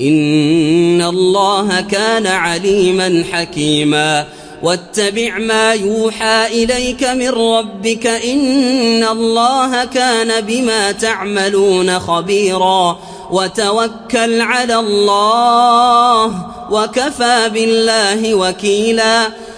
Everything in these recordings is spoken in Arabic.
إن الله كان عليما حكيما واتبع ما يوحى إليك من ربك إن الله كان بما تعملون خبيرا وتوكل على الله وكفى بالله وكيلا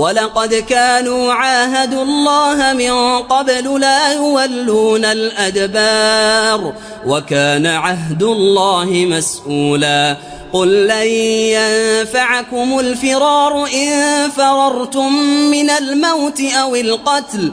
ولقد كانوا عاهدوا الله من قبل لا يولون الأدبار وكان عهد الله مسؤولا قل لن ينفعكم الفرار إن فررتم من الموت أو القتل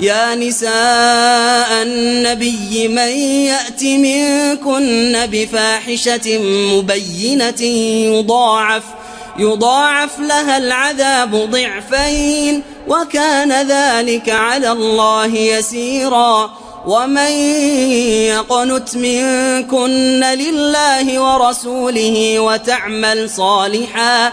يا نساء النبي من يأت منكن بفاحشة مبينة يضاعف يضاعف لها العذاب ضعفين وكان ذلك على الله يسيرا. ومن يقنت منكن لله ورسوله وتعمل صالحا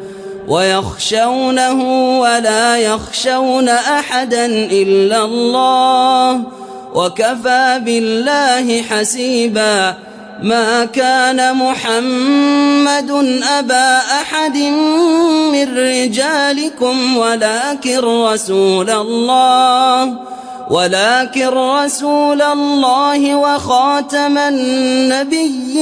ويخشونه ولا يخشون أحدا إلا الله وكفى بالله حسيبا ما كان محمد أبا أحد من رجالكم ولكن رسول الله ولكن رسول الله وخاتم النبيين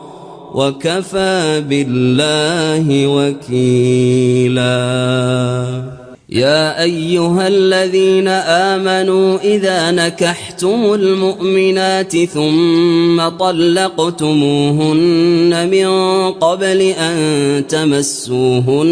وكفى بالله وكيلا. يا أيها الذين آمنوا إذا نكحتم المؤمنات ثم طلقتموهن من قبل أن تمسوهن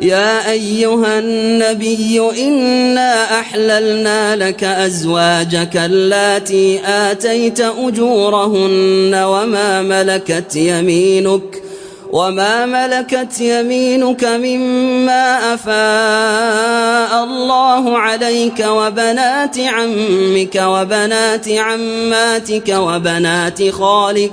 يا أيها النبي إنا أحللنا لك أزواجك اللاتي آتيت أجورهن وما ملكت يمينك وما ملكت يمينك مما أفاء الله عليك وبنات عمك وبنات عماتك وبنات خالك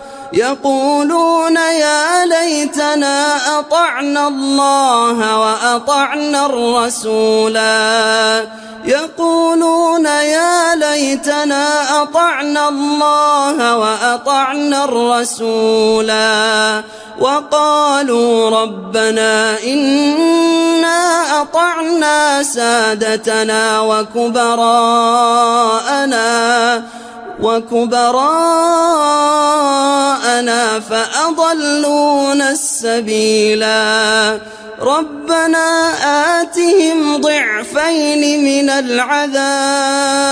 يقولون يا ليتنا أطعنا الله وأطعنا الرسولا يقولون يا ليتنا أطعنا الله وأطعنا الرسولا وقالوا ربنا إنا أطعنا سادتنا وكبراءنا. وكبراءنا فأضلون السبيلا. ربنا آتهم ضعفين من العذاب.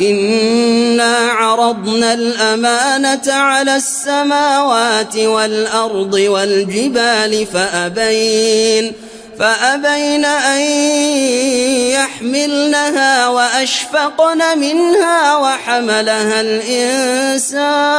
إنا عرضنا الأمانة على السماوات والأرض والجبال فأبين فأبين أن يحملنها وأشفقن منها وحملها الإنسان